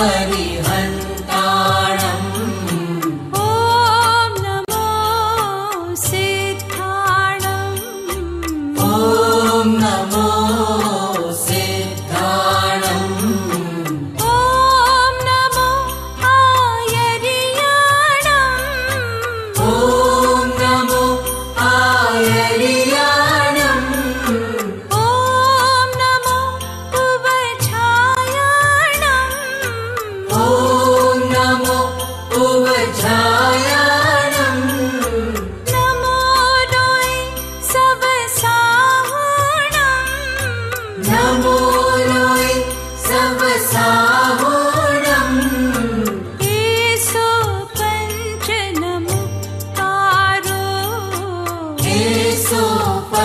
हरि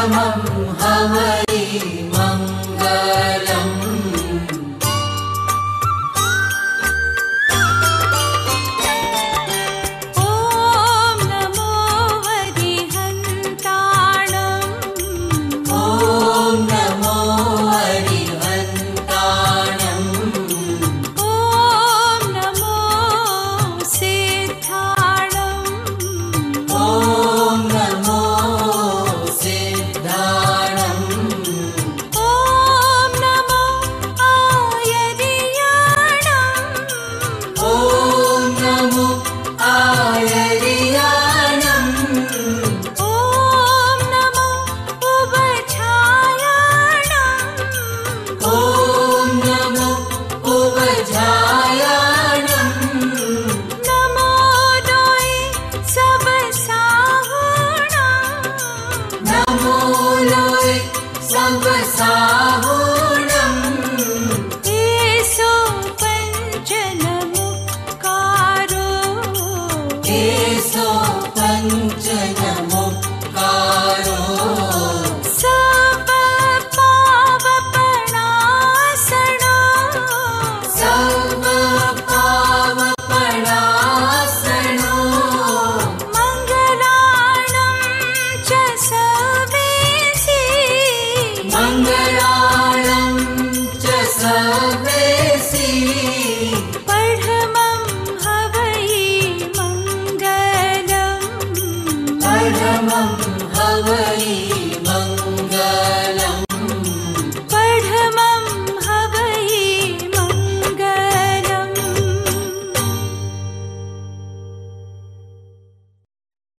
परमं हवै Yeah. नववरि